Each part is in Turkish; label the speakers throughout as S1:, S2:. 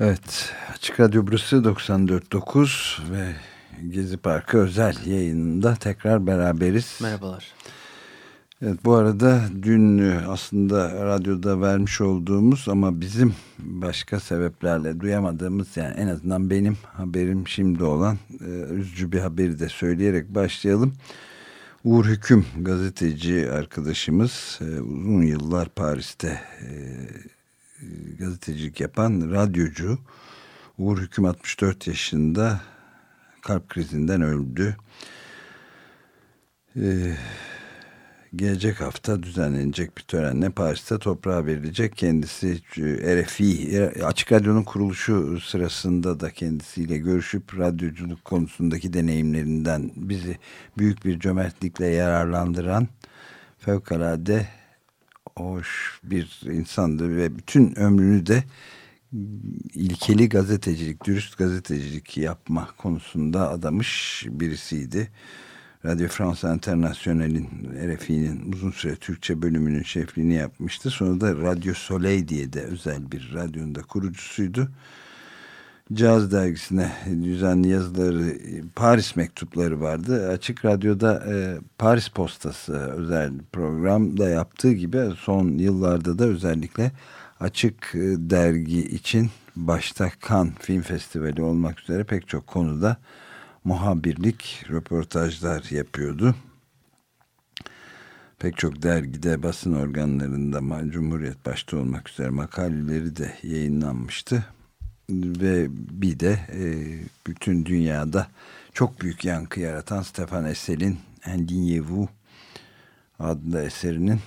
S1: Evet, Açık Radyo burası 94.9 ve Gezi Parkı özel yayınında tekrar beraberiz.
S2: Merhabalar.
S1: Evet, bu arada dün aslında radyoda vermiş olduğumuz ama bizim başka sebeplerle duyamadığımız yani en azından benim haberim şimdi olan e, üzücü bir haberi de söyleyerek başlayalım. Uğur Hüküm gazeteci arkadaşımız e, uzun yıllar Paris'te e, gazetecilik yapan radyocu Uğur Hüküm 64 yaşında kalp krizinden öldü. Ee, gelecek hafta düzenlenecek bir törenle Paris'te toprağa verilecek. Kendisi RFI, Açık Radyo'nun kuruluşu sırasında da kendisiyle görüşüp radyoculuk konusundaki deneyimlerinden bizi büyük bir cömertlikle yararlandıran fevkalade hoş bir insandı ve bütün ömrünü de ilkeli gazetecilik, dürüst gazetecilik yapma konusunda adamış birisiydi. Radio France International'in, RFI'nin uzun süre Türkçe bölümünün şefliğini yapmıştı. Sonra da Radio Soleil diye de özel bir radyonun da kurucusuydu. Caz dergisine düzenli yazıları, Paris mektupları vardı. Açık Radyo'da e, Paris Postası özel programda yaptığı gibi son yıllarda da özellikle Açık e, Dergi için başta Cannes Film Festivali olmak üzere pek çok konuda muhabirlik, röportajlar yapıyordu. Pek çok dergide, basın organlarında Cumhuriyet başta olmak üzere makaleleri de yayınlanmıştı ve bir de e, bütün dünyada çok büyük yankı yaratan Stefan Essel'in Indignez-vous adlı eserinin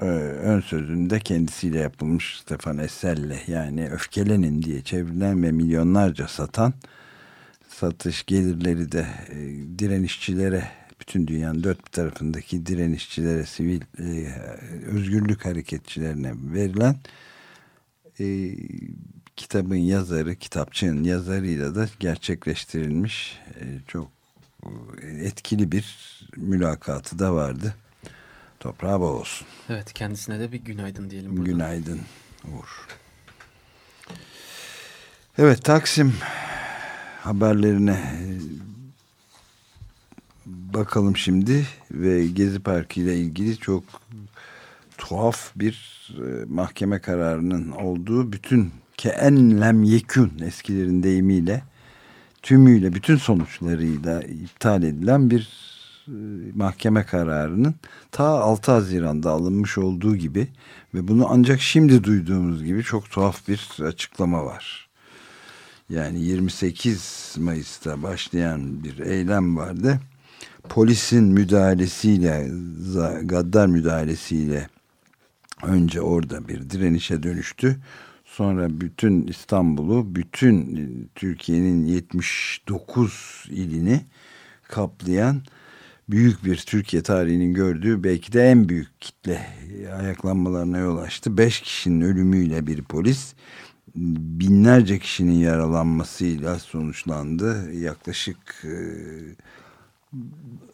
S1: e, ön sözünde kendisiyle yapılmış Stefan Essel'le yani öfkelenin diye çevrilen ve milyonlarca satan satış gelirleri de e, direnişçilere bütün dünyanın dört bir tarafındaki direnişçilere sivil e, özgürlük hareketçilerine verilen e, kitabın yazarı, kitapçığın yazarıyla da gerçekleştirilmiş e, çok e, etkili bir mülakatı da vardı. Toprağı bol olsun.
S2: Evet kendisine de bir günaydın diyelim. Burada.
S1: Günaydın Uğur. Evet Taksim haberlerine e, bakalım şimdi ve Gezi Parkı ile ilgili çok tuhaf bir e, mahkeme kararının olduğu bütün keenlem yekün eskilerin deyimiyle tümüyle bütün sonuçlarıyla iptal edilen bir e, mahkeme kararının ta 6 Haziran'da alınmış olduğu gibi ve bunu ancak şimdi duyduğumuz gibi çok tuhaf bir açıklama var. Yani 28 Mayıs'ta başlayan bir eylem vardı. Polisin müdahalesiyle, gaddar müdahalesiyle önce orada bir direnişe dönüştü. Sonra bütün İstanbul'u, bütün Türkiye'nin 79 ilini kaplayan büyük bir Türkiye tarihinin gördüğü belki de en büyük kitle ayaklanmalarına yol açtı. Beş kişinin ölümüyle bir polis binlerce kişinin yaralanmasıyla sonuçlandı. Yaklaşık e,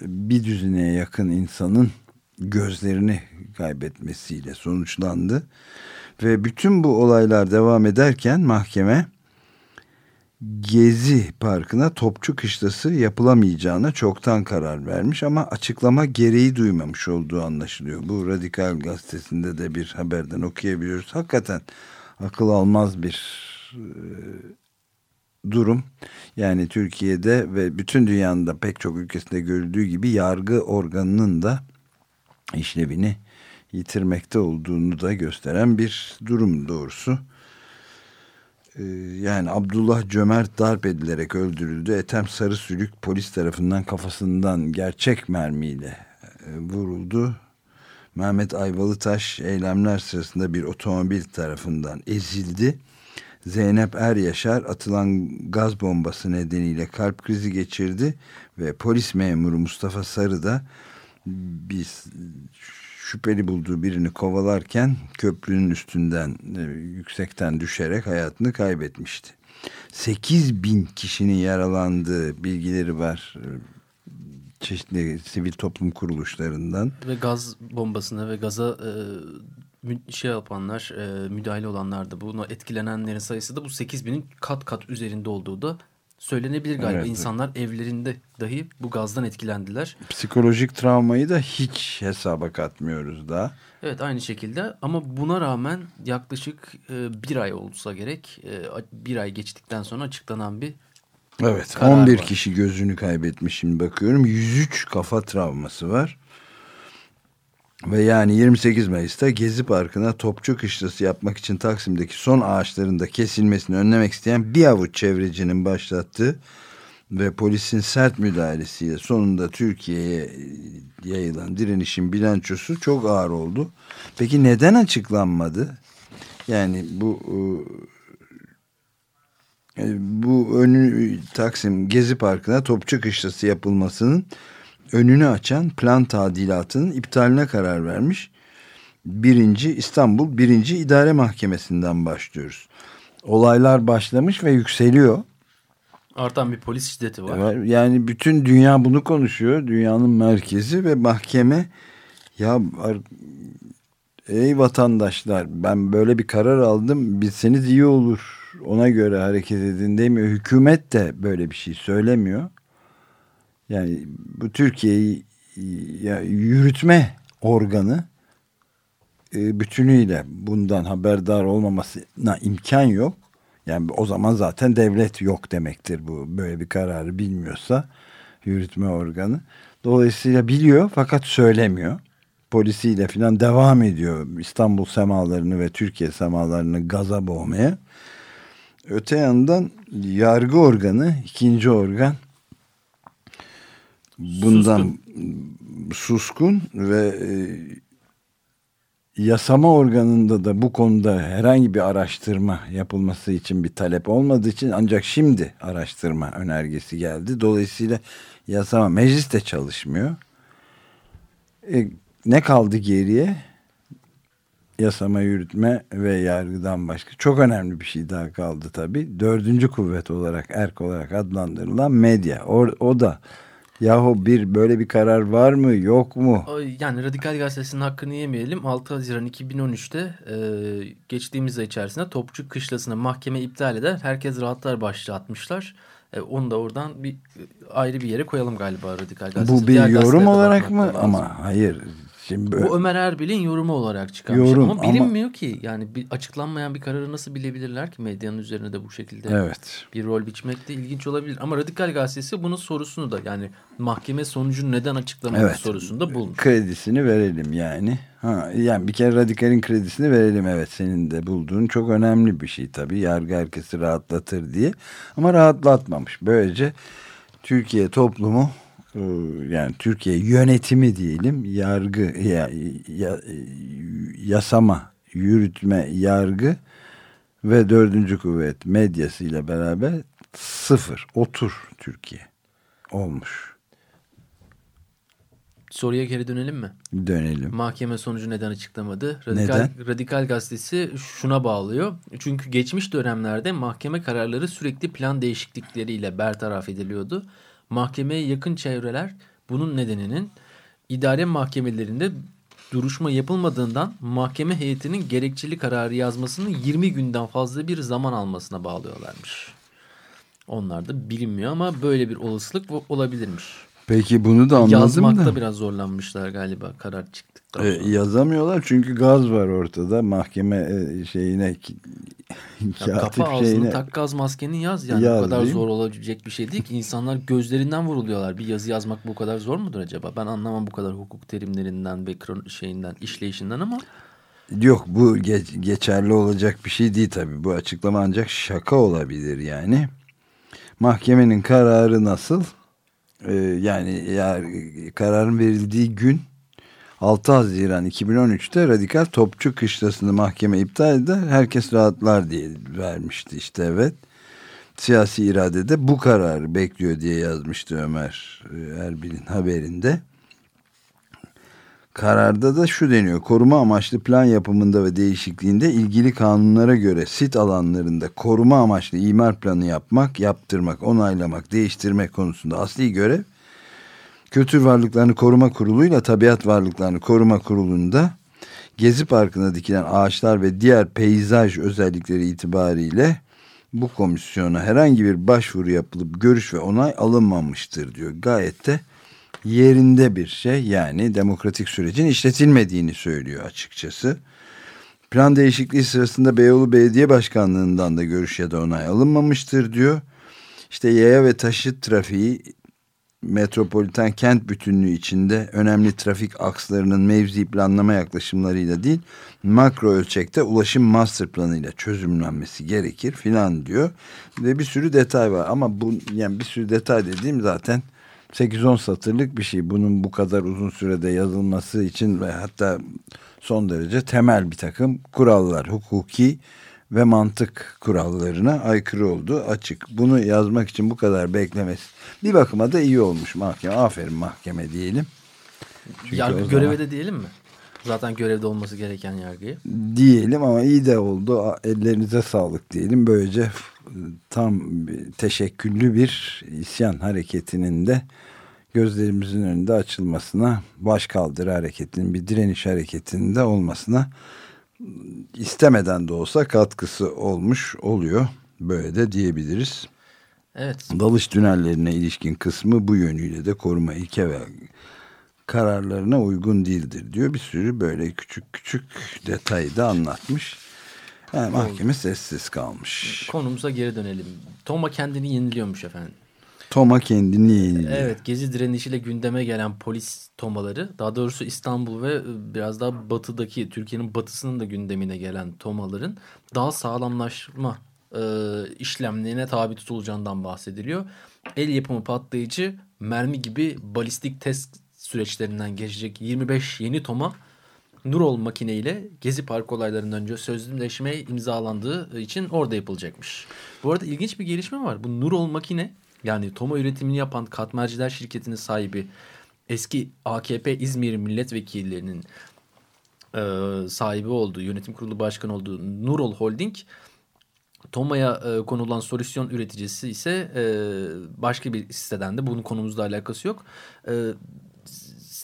S1: bir düzineye yakın insanın gözlerini kaybetmesiyle sonuçlandı. Ve bütün bu olaylar devam ederken mahkeme Gezi Parkı'na Topçu Kışlası yapılamayacağına çoktan karar vermiş ama açıklama gereği duymamış olduğu anlaşılıyor. Bu Radikal Gazetesi'nde de bir haberden okuyabiliyoruz. Hakikaten akıl almaz bir e, durum. Yani Türkiye'de ve bütün dünyanın pek çok ülkesinde görüldüğü gibi yargı organının da işlevini yitirmekte olduğunu da gösteren bir durum doğrusu. Ee, yani Abdullah Cömert darp edilerek öldürüldü. Ethem Sarısülük polis tarafından kafasından gerçek mermiyle e, vuruldu. Mehmet Ayvalıtaş eylemler sırasında bir otomobil tarafından ezildi. Zeynep Er Yaşar atılan gaz bombası nedeniyle kalp krizi geçirdi ve polis memuru Mustafa Sarı da bir şüpheli bulduğu birini kovalarken köprünün üstünden e, yüksekten düşerek hayatını kaybetmişti. 8 bin kişinin yaralandığı bilgileri var çeşitli sivil toplum kuruluşlarından.
S2: Ve gaz bombasına ve gaza e, şey yapanlar, e, müdahale olanlar da buna etkilenenlerin sayısı da bu 8 binin kat kat üzerinde olduğu da söylenebilir galiba. Evet. İnsanlar evlerinde dahi bu gazdan etkilendiler.
S1: Psikolojik travmayı da hiç hesaba katmıyoruz daha.
S2: Evet aynı şekilde ama buna rağmen yaklaşık e, bir ay olsa gerek e, bir ay geçtikten sonra açıklanan bir
S1: Evet 11 var. kişi gözünü kaybetmiş şimdi bakıyorum 103 kafa travması var. Ve yani 28 Mayıs'ta Gezi Parkı'na topçu kışlası yapmak için Taksim'deki son ağaçların da kesilmesini önlemek isteyen bir avuç çevrecinin başlattığı ve polisin sert müdahalesiyle sonunda Türkiye'ye yayılan direnişin bilançosu çok ağır oldu. Peki neden açıklanmadı? Yani bu e, bu önü Taksim Gezi Parkı'na topçu kışlası yapılmasının önünü açan plan tadilatının iptaline karar vermiş. Birinci İstanbul Birinci İdare Mahkemesi'nden başlıyoruz. Olaylar başlamış ve yükseliyor.
S2: Artan bir polis şiddeti var.
S1: Yani bütün dünya bunu konuşuyor. Dünyanın merkezi ve mahkeme ya ey vatandaşlar ben böyle bir karar aldım bilseniz iyi olur ona göre hareket edin demiyor. Hükümet de böyle bir şey söylemiyor. Yani bu Türkiye'yi yürütme organı e, bütünüyle bundan haberdar olmamasına imkan yok. Yani o zaman zaten devlet yok demektir bu böyle bir kararı bilmiyorsa yürütme organı. Dolayısıyla biliyor fakat söylemiyor. Polisiyle filan devam ediyor İstanbul semalarını ve Türkiye semalarını gaza boğmaya. Öte yandan yargı organı ikinci organ bundan suskun, suskun ve e, yasama organında da bu konuda herhangi bir araştırma yapılması için bir talep olmadığı için ancak şimdi araştırma önergesi geldi. Dolayısıyla yasama meclis de çalışmıyor. E, ne kaldı geriye? Yasama, yürütme ve yargıdan başka çok önemli bir şey daha kaldı tabii. Dördüncü kuvvet olarak, erk olarak adlandırılan medya. O, o da Yahu bir böyle bir karar var mı yok mu?
S2: Yani Radikal Gazetesi'nin hakkını yemeyelim. 6 Haziran 2013'te e, geçtiğimiz ay içerisinde Topçu Kışlası'na mahkeme iptal eder. Herkes rahatlar başlığı atmışlar. E, onu da oradan bir ayrı bir yere koyalım galiba Radikal Gazetesi.
S1: Bu bir Diğer yorum olarak mı? Lazım. Ama hayır
S2: Şimdi böyle... Bu Ömer Erbil'in yorumu olarak çıkan Yorum. Ama bilinmiyor ama... ki. Yani bir açıklanmayan bir kararı nasıl bilebilirler ki medyanın üzerine de bu şekilde
S1: evet.
S2: bir rol biçmek de ilginç olabilir. Ama Radikal Gazetesi bunun sorusunu da yani mahkeme sonucunu neden açıklamadı evet. sorusunu da bulmuş.
S1: Kredisini verelim yani. Ha, yani bir kere Radikal'in kredisini verelim evet senin de bulduğun çok önemli bir şey tabii. Yargı herkesi rahatlatır diye. Ama rahatlatmamış. Böylece Türkiye toplumu yani Türkiye yönetimi diyelim yargı ya, ya, yasama yürütme yargı ve dördüncü kuvvet medyasıyla beraber sıfır otur Türkiye olmuş.
S2: Soruya geri dönelim mi?
S1: Dönelim.
S2: Mahkeme sonucu neden açıklamadı? Radikal, neden? Radikal gazetesi şuna bağlıyor. Çünkü geçmiş dönemlerde mahkeme kararları sürekli plan değişiklikleriyle bertaraf ediliyordu mahkemeye yakın çevreler bunun nedeninin idare mahkemelerinde duruşma yapılmadığından mahkeme heyetinin gerekçeli kararı yazmasının 20 günden fazla bir zaman almasına bağlıyorlarmış. Onlar da bilinmiyor ama böyle bir olasılık olabilirmiş.
S1: Peki bunu da anladım
S2: Yazmakta
S1: da.
S2: biraz zorlanmışlar galiba karar çıktıktan
S1: sonra. E, yazamıyorlar çünkü gaz var ortada mahkeme e, şeyine
S2: ya kafa ağzını şeyine... tak gaz maskeni yaz yani yaz, bu kadar zor olabilecek bir şey değil ki insanlar gözlerinden vuruluyorlar bir yazı yazmak bu kadar zor mudur acaba ben anlamam bu kadar hukuk terimlerinden ve şeyinden işleyişinden ama
S1: Yok bu geç, geçerli olacak bir şey değil tabii. Bu açıklama ancak şaka olabilir yani. Mahkemenin kararı nasıl? Ee, yani ya, kararın verildiği gün 6 Haziran 2013'te radikal topçu kışlasını mahkeme iptal eder. Herkes rahatlar diye vermişti işte evet. Siyasi irade de bu kararı bekliyor diye yazmıştı Ömer e, Erbil'in haberinde. Kararda da şu deniyor. Koruma amaçlı plan yapımında ve değişikliğinde ilgili kanunlara göre sit alanlarında koruma amaçlı imar planı yapmak, yaptırmak, onaylamak, değiştirmek konusunda asli görev Kültür Varlıklarını Koruma Kurulu ile Tabiat Varlıklarını Koruma Kurulu'nda Gezi Parkı'na dikilen ağaçlar ve diğer peyzaj özellikleri itibariyle bu komisyona herhangi bir başvuru yapılıp görüş ve onay alınmamıştır diyor. Gayet de yerinde bir şey yani demokratik sürecin işletilmediğini söylüyor açıkçası. Plan değişikliği sırasında Beyoğlu Belediye Başkanlığı'ndan da görüş ya da onay alınmamıştır diyor. İşte yaya ve taşıt trafiği metropoliten kent bütünlüğü içinde önemli trafik akslarının mevzi planlama yaklaşımlarıyla değil makro ölçekte ulaşım master planıyla çözümlenmesi gerekir filan diyor ve bir sürü detay var ama bu yani bir sürü detay dediğim zaten 8-10 satırlık bir şey bunun bu kadar uzun sürede yazılması için ve hatta son derece temel bir takım kurallar hukuki ve mantık kurallarına aykırı olduğu açık. Bunu yazmak için bu kadar beklemesi bir bakıma da iyi olmuş mahkeme. Aferin mahkeme diyelim.
S2: Çünkü Yargı zaman... göreve de diyelim mi? Zaten görevde olması gereken yargıyı.
S1: Diyelim ama iyi de oldu. Ellerinize sağlık diyelim. Böylece tam teşekküllü bir isyan hareketinin de gözlerimizin önünde açılmasına, başkaldırı hareketinin bir direniş hareketinin de olmasına istemeden de olsa katkısı olmuş oluyor. Böyle de diyebiliriz.
S2: Evet.
S1: Dalış tünellerine ilişkin kısmı bu yönüyle de koruma ilke ve kararlarına uygun değildir diyor. Bir sürü böyle küçük küçük detayı da anlatmış. Yani mahkeme sessiz kalmış.
S2: Konumuza geri dönelim. Toma kendini yeniliyormuş efendim.
S1: Toma kendini yeniliyor.
S2: Evet gezi direnişiyle gündeme gelen polis tomaları daha doğrusu İstanbul ve biraz daha batıdaki Türkiye'nin batısının da gündemine gelen tomaların daha sağlamlaşma e, işlemlerine tabi tutulacağından bahsediliyor. El yapımı patlayıcı mermi gibi balistik test süreçlerinden geçecek 25 yeni toma Nurol makineyle Gezi Park olaylarından önce sözleşme imzalandığı için orada yapılacakmış. Bu arada ilginç bir gelişme var. Bu Nurol makine yani Toma üretimini yapan Katmerciler şirketinin sahibi eski AKP İzmir milletvekillerinin e, sahibi olduğu, yönetim kurulu başkanı olduğu Nurol Holding Toma'ya e, konulan solüsyon üreticisi ise e, başka bir siteden de bunun konumuzla alakası yok. E,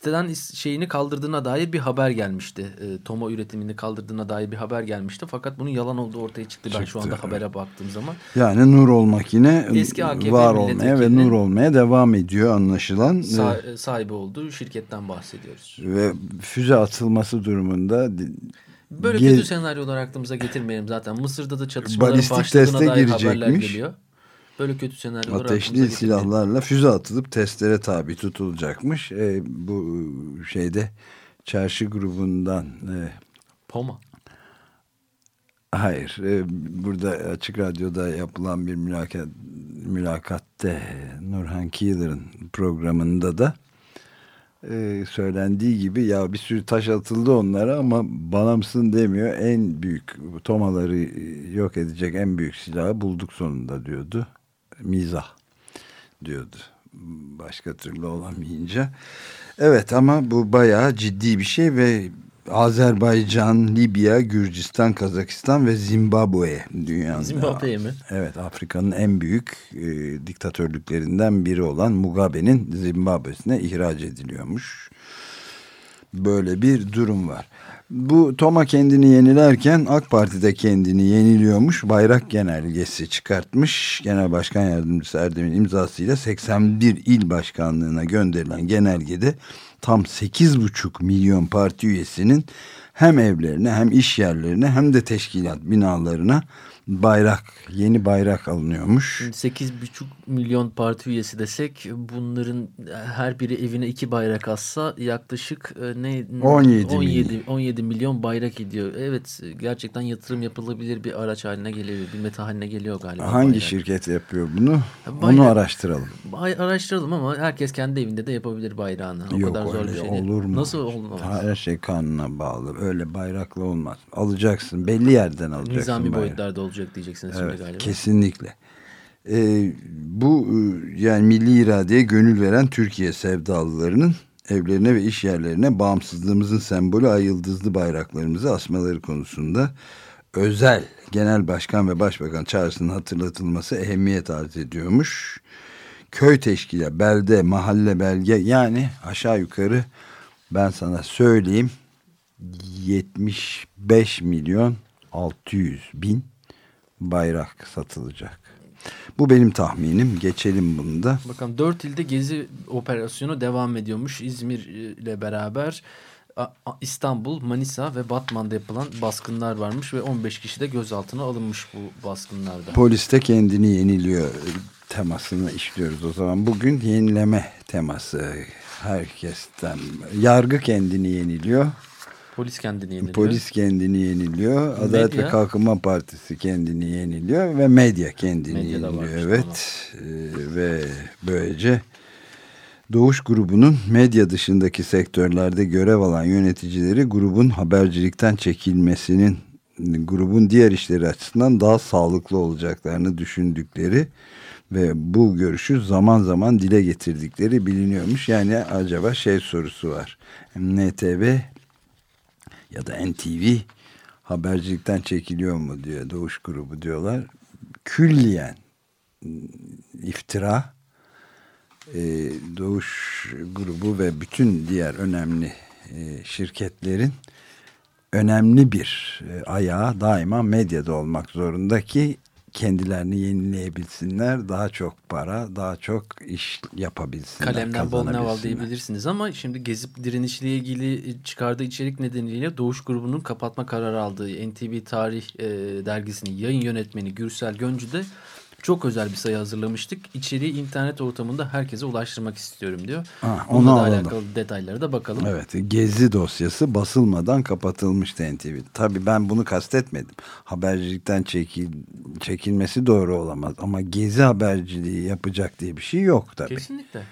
S2: siteden şeyini kaldırdığına dair bir haber gelmişti. E, Toma üretimini kaldırdığına dair bir haber gelmişti. Fakat bunun yalan olduğu ortaya çıktı, çıktı ben şu anda evet. habere baktığım zaman.
S1: Yani nur olmak yine Eski AKP var olmaya ve nur olmaya devam ediyor anlaşılan.
S2: Sah sahibi olduğu şirketten bahsediyoruz.
S1: Ve füze atılması durumunda
S2: Böyle kötü senaryolar aklımıza getirmeyelim zaten. Mısır'da da çatışmaların Balistik başladığına dair haberler geliyor. Böyle kötü senaryolar
S1: Ateşli silahlarla füze atılıp testlere tabi tutulacakmış. E, bu şeyde çarşı grubundan e,
S2: Poma.
S1: Hayır. E, burada Açık Radyo'da yapılan bir mülakat, mülakatte Nurhan Keeler'ın programında da e, söylendiği gibi ya bir sürü taş atıldı onlara ama bana mısın demiyor. En büyük tomaları yok edecek en büyük silahı bulduk sonunda diyordu. Mizah diyordu. Başka türlü olamayınca. Evet ama bu bayağı ciddi bir şey ve Azerbaycan, Libya, Gürcistan, Kazakistan ve Zimbabwe dünyanın.
S2: Zimbabwe mi?
S1: Evet Afrika'nın en büyük e, diktatörlüklerinden biri olan Mugabe'nin Zimbabwe'sine ihraç ediliyormuş. Böyle bir durum var. Bu Toma kendini yenilerken AK Parti de kendini yeniliyormuş. Bayrak genelgesi çıkartmış. Genel Başkan Yardımcısı Erdem'in imzasıyla 81 il başkanlığına gönderilen genelgede tam 8,5 milyon parti üyesinin hem evlerine hem iş yerlerine hem de teşkilat binalarına bayrak, yeni bayrak alınıyormuş.
S2: 8,5 milyon parti üyesi desek bunların her biri evine iki bayrak atsa yaklaşık e, ne
S1: 17,
S2: 17 milyon. 17 milyon bayrak ediyor. Evet gerçekten yatırım yapılabilir bir araç haline geliyor. Bir meta haline geliyor galiba.
S1: Hangi bayrak. şirket yapıyor bunu? Bayrak, Onu araştıralım.
S2: Araştıralım ama herkes kendi evinde de yapabilir bayrağını. O
S1: Yok,
S2: kadar zor
S1: bir
S2: şey
S1: değil. Olur mu?
S2: Nasıl olmaz?
S1: Her şey kanuna bağlı. Öyle bayrakla olmaz. Alacaksın. Belli yerden alacaksın.
S2: Nizami
S1: bayrak.
S2: boyutlarda olacak diyeceksiniz
S1: evet,
S2: galiba.
S1: Kesinlikle. Ee, bu yani milli iradeye gönül veren Türkiye sevdalılarının evlerine ve iş yerlerine bağımsızlığımızın sembolü ay yıldızlı bayraklarımızı asmaları konusunda özel genel başkan ve başbakan çağrısının hatırlatılması ehemmiyet arz ediyormuş. Köy teşkili, belde, mahalle, belge yani aşağı yukarı ben sana söyleyeyim 75 milyon 600 bin bayrak satılacak. Bu benim tahminim. Geçelim bunu da.
S2: Bakalım dört ilde gezi operasyonu devam ediyormuş. İzmir ile beraber İstanbul, Manisa ve Batman'da yapılan baskınlar varmış ve 15 kişi de gözaltına alınmış bu baskınlarda.
S1: Polis de kendini yeniliyor temasını işliyoruz o zaman. Bugün yenileme teması herkesten. Yargı kendini yeniliyor.
S2: Polis kendini yeniliyor.
S1: Polis kendini yeniliyor. Medya. Adalet ve Kalkınma Partisi kendini yeniliyor ve medya kendini medya yeniliyor. Evet. Ee, ve böylece Doğuş grubunun medya dışındaki sektörlerde görev alan yöneticileri grubun habercilikten çekilmesinin grubun diğer işleri açısından daha sağlıklı olacaklarını düşündükleri ve bu görüşü zaman zaman dile getirdikleri biliniyormuş. Yani acaba şey sorusu var. NTV ya da NTV habercilikten çekiliyor mu diyor Doğuş grubu diyorlar. Külliyen iftira e, Doğuş grubu ve bütün diğer önemli e, şirketlerin önemli bir e, ayağı daima medyada olmak zorunda ki kendilerini yenileyebilsinler. Daha çok para, daha çok iş yapabilsinler.
S2: Kalemden bol neval diyebilirsiniz ama şimdi gezip direnişle ilgili çıkardığı içerik nedeniyle Doğuş grubunun kapatma kararı aldığı NTV Tarih e, dergisinin yayın yönetmeni Gürsel Göncü de çok özel bir sayı hazırlamıştık. İçeriği internet ortamında herkese ulaştırmak istiyorum diyor. Ha, Onunla da alakalı detaylara da bakalım.
S1: Evet gezi dosyası basılmadan kapatılmıştı NTV. Tabii ben bunu kastetmedim. Habercilikten çekil, çekilmesi doğru olamaz. Ama gezi haberciliği yapacak diye bir şey yok tabii.
S2: Kesinlikle.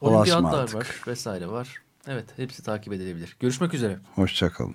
S2: Olimpiyatlar var vesaire var. Evet hepsi takip edilebilir. Görüşmek üzere.
S1: Hoşçakalın.